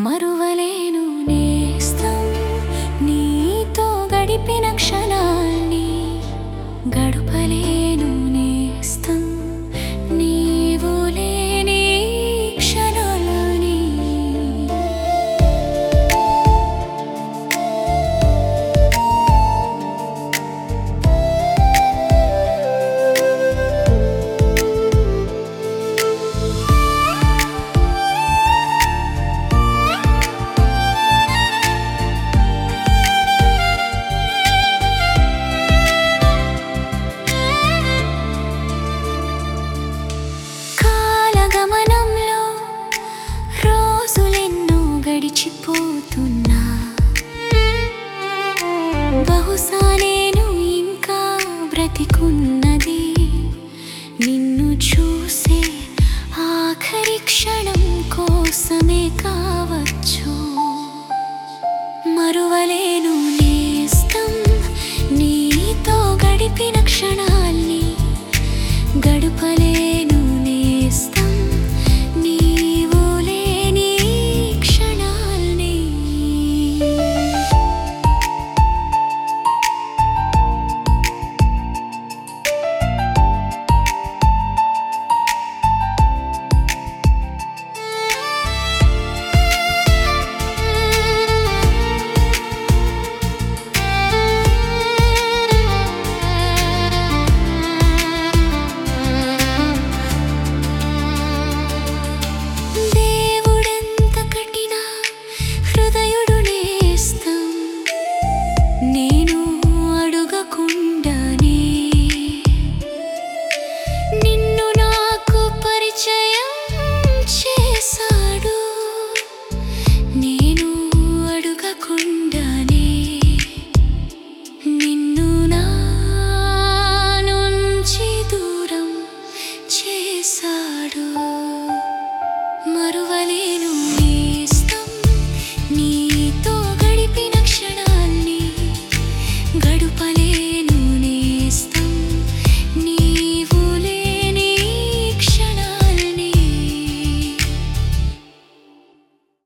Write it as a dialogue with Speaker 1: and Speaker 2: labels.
Speaker 1: మరువలేను నేస్తం. నీతో గడిపిన క్షణం బ్రతికున్నది. నిన్ను చూసే ఆఖరి క్షణం కోసమే కావచ్చు. మరువలేను